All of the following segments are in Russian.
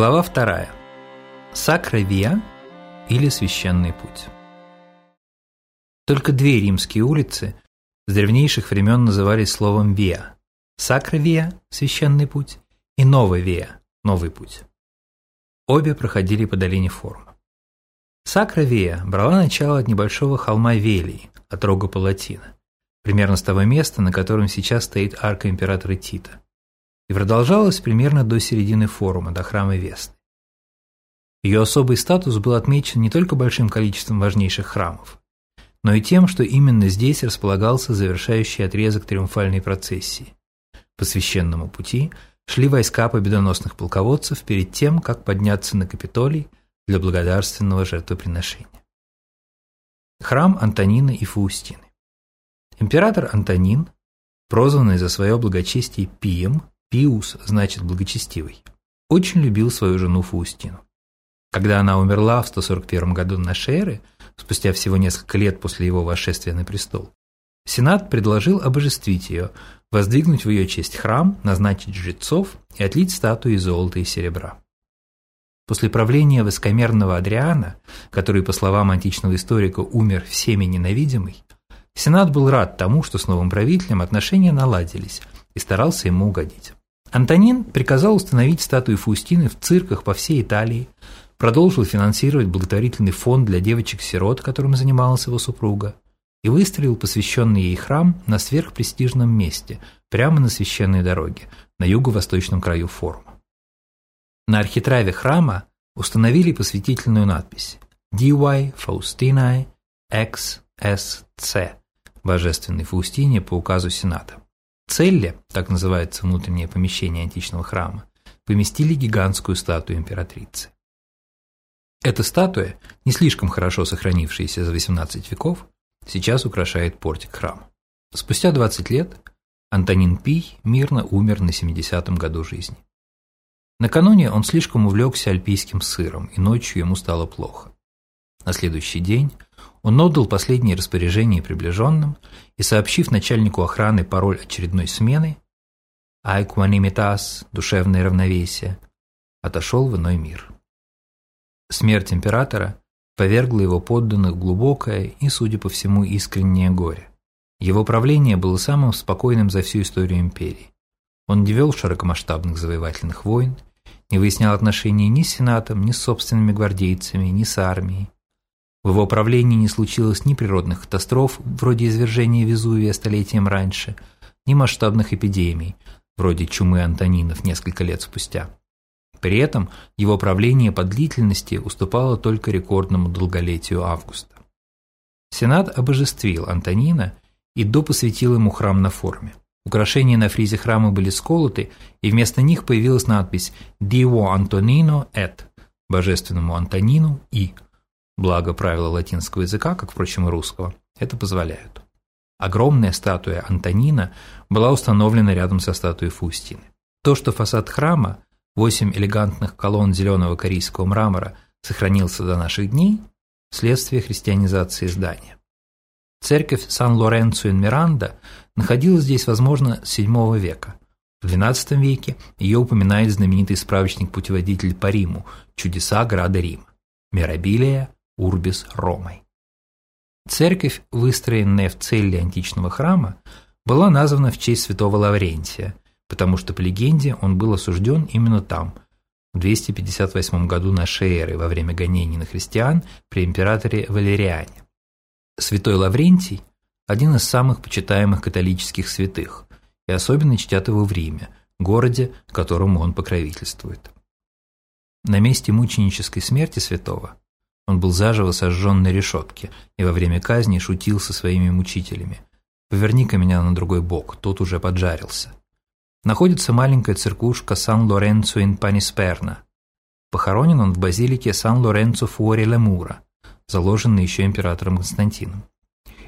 Глава вторая. Сакра или Священный путь. Только две римские улицы с древнейших времен назывались словом «виа» – Сакра Священный путь, и Нова Виа – Новый путь. Обе проходили по долине Форума. Сакра брала начало от небольшого холма Велии, от рога Палатина, примерно с того места, на котором сейчас стоит арка императора Тита, и продолжалась примерно до середины форума, до храма Весты. Ее особый статус был отмечен не только большим количеством важнейших храмов, но и тем, что именно здесь располагался завершающий отрезок триумфальной процессии. По священному пути шли войска победоносных полководцев перед тем, как подняться на Капитолий для благодарственного жертвоприношения. Храм Антонина и Фаустины. Император Антонин, прозванный за свое благочестие Пием, Пиус значит благочестивый, очень любил свою жену Фаустину. Когда она умерла в 141 году на Шеры, спустя всего несколько лет после его восшествия на престол, Сенат предложил обожествить ее, воздвигнуть в ее честь храм, назначить жрецов и отлить статуи золота и серебра. После правления высокомерного Адриана, который, по словам античного историка, умер всеми ненавидимый, Сенат был рад тому, что с новым правителем отношения наладились и старался ему угодить. Антонин приказал установить статуи Фаустины в цирках по всей Италии, продолжил финансировать благотворительный фонд для девочек-сирот, которым занималась его супруга, и выстроил посвященный ей храм на сверхпрестижном месте, прямо на священной дороге, на юго-восточном краю форума. На архитраве храма установили посвятительную надпись «DY Faustinae XSC» Божественной Фаустине по указу Сената. Целле, так называется внутреннее помещение античного храма, поместили гигантскую статую императрицы. Эта статуя, не слишком хорошо сохранившаяся за 18 веков, сейчас украшает портик храма. Спустя 20 лет Антонин Пий мирно умер на 70-м году жизни. Накануне он слишком увлекся альпийским сыром, и ночью ему стало плохо. На следующий день он отдал последние распоряжения приближенным и, сообщив начальнику охраны пароль очередной смены «Айкуанимитас» – душевное равновесие, отошел в иной мир. Смерть императора повергла его подданных в глубокое и, судя по всему, искреннее горе. Его правление было самым спокойным за всю историю империи. Он не вел широкомасштабных завоевательных войн, не выяснял отношений ни с Сенатом, ни с собственными гвардейцами, ни с армией. В его правлении не случилось ни природных катастроф, вроде извержения Везувия столетием раньше, ни масштабных эпидемий, вроде чумы Антонинов несколько лет спустя. При этом его правление по длительности уступало только рекордному долголетию Августа. Сенат обожествил Антонина и допосвятил ему храм на форме. Украшения на фризе храма были сколоты, и вместо них появилась надпись «Divo Antonino et» – «Божественному Антонину и» Благо правила латинского языка, как, впрочем, и русского, это позволяют. Огромная статуя Антонина была установлена рядом со статуей Фаустины. То, что фасад храма, восемь элегантных колонн зеленого корейского мрамора, сохранился до наших дней, следствие христианизации здания. Церковь Сан-Лоренцо-ин-Миранда находилась здесь, возможно, с VII века. В XII веке ее упоминает знаменитый справочник-путеводитель по Риму «Чудеса града Рима» Мирабилия Урбис Ромой. Церковь, выстроенная в цели античного храма, была названа в честь святого Лаврентия, потому что, по легенде, он был осужден именно там, в 258 году нашей эры, во время гонений на христиан при императоре Валериане. Святой Лаврентий – один из самых почитаемых католических святых, и особенно чтят его в Риме, городе, которому он покровительствует. На месте мученической смерти святого он был заживо сожжен на решетке и во время казни шутил со своими мучителями. «Поверни-ка меня на другой бок, тот уже поджарился». Находится маленькая церквушка Сан-Лоренцо ин Панисперна. Похоронен он в базилике Сан-Лоренцо Фуори Лемура, заложенной еще императором Константином.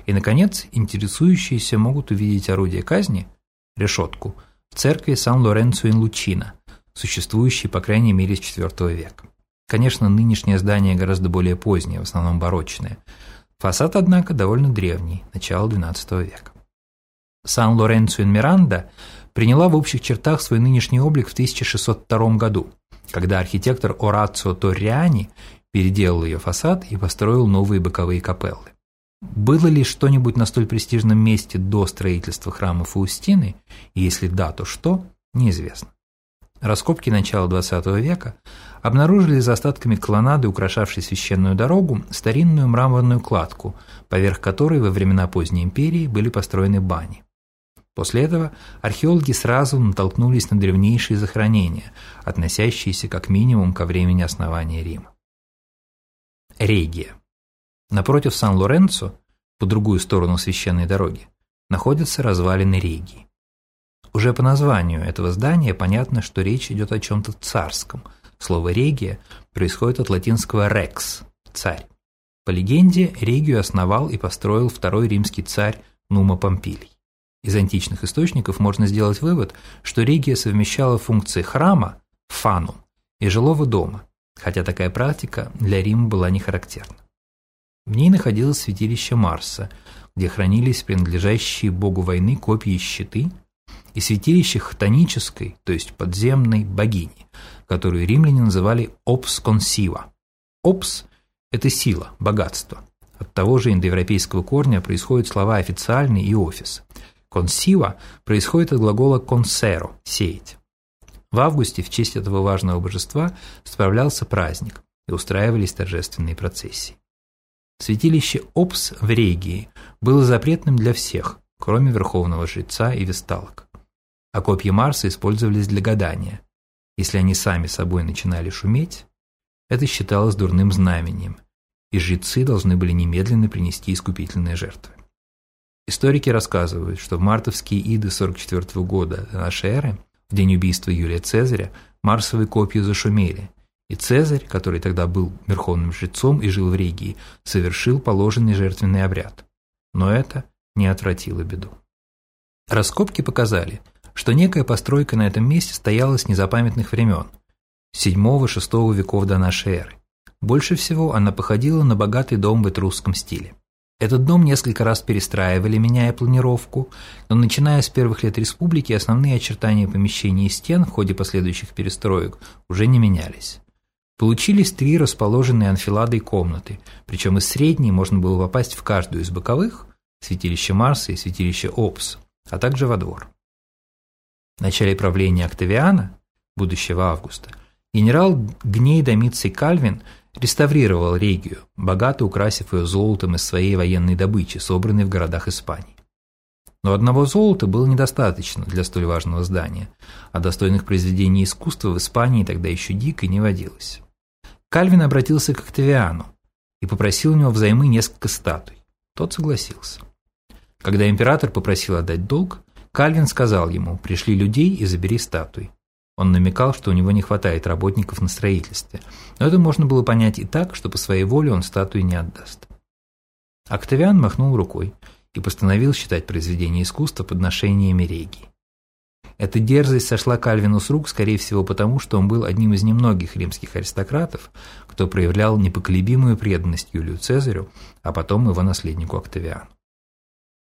И, наконец, интересующиеся могут увидеть орудие казни, решетку, в церкви Сан-Лоренцо ин Лучино, существующей, по крайней мере, с IV века. Конечно, нынешнее здание гораздо более позднее, в основном барочное. Фасад, однако, довольно древний, начало XII века. Сан-Лоренцо ин Миранда приняла в общих чертах свой нынешний облик в 1602 году, когда архитектор Орацио Торриани переделал ее фасад и построил новые боковые капеллы. Было ли что-нибудь на столь престижном месте до строительства храма Фаустины, и если да, то что, неизвестно. Раскопки начала XX века обнаружили за остатками колоннады, украшавшей священную дорогу, старинную мраморную кладку, поверх которой во времена поздней империи были построены бани. После этого археологи сразу натолкнулись на древнейшие захоронения, относящиеся как минимум ко времени основания Рима. Регия. Напротив Сан-Лоренцо, по другую сторону священной дороги, находятся развалины Регии. Уже по названию этого здания понятно, что речь идет о чем-то царском. Слово «регия» происходит от латинского «rex» – «царь». По легенде, Регию основал и построил второй римский царь Нума Помпилий. Из античных источников можно сделать вывод, что Регия совмещала функции храма – фанум и жилого дома, хотя такая практика для Рима была не характерна. В ней находилось святилище Марса, где хранились принадлежащие богу войны копии щиты, и святилище хтонической, то есть подземной богини, которую римляне называли «опс консива». «Опс» – это сила, богатство. От того же индоевропейского корня происходят слова «официальный» и «офис». Консива происходит от глагола «консеро» – «сеять». В августе в честь этого важного божества справлялся праздник и устраивались торжественные процессии. Святилище Опс в Регии было запретным для всех, кроме верховного жреца и весталок. А копья Марса использовались для гадания. Если они сами собой начинали шуметь, это считалось дурным знамением, и жрецы должны были немедленно принести искупительные жертвы. Историки рассказывают, что в мартовские иды 44 года нашей эры, в день убийства Юлия Цезаря, марсовые копья зашумели, и Цезарь, который тогда был верховным жрецом и жил в Регии, совершил положенный жертвенный обряд. Но это не отвратило беду. Раскопки показали, что некая постройка на этом месте стояла с незапамятных времен, 7-6 веков до нашей эры. Больше всего она походила на богатый дом в этрусском стиле. Этот дом несколько раз перестраивали, меняя планировку, но начиная с первых лет республики основные очертания помещений и стен в ходе последующих перестроек уже не менялись. Получились три расположенные анфиладой комнаты, причем из средней можно было попасть в каждую из боковых, святилище Марса и святилище Опс, а также во двор. В начале правления Октавиана, будущего Августа, генерал Гней Домиций Кальвин – реставрировал Регию, богато украсив ее золотом из своей военной добычи, собранной в городах Испании. Но одного золота было недостаточно для столь важного здания, а достойных произведений искусства в Испании тогда еще дико не водилось. Кальвин обратился к Октавиану и попросил у него взаймы несколько статуй. Тот согласился. Когда император попросил отдать долг, Кальвин сказал ему «пришли людей и забери статуи». Он намекал, что у него не хватает работников на строительстве, но это можно было понять и так, что по своей воле он статуи не отдаст. Октавиан махнул рукой и постановил считать произведение искусства подношениями регии. Эта дерзость сошла Кальвину с рук, скорее всего, потому, что он был одним из немногих римских аристократов, кто проявлял непоколебимую преданность Юлию Цезарю, а потом его наследнику Октавиану.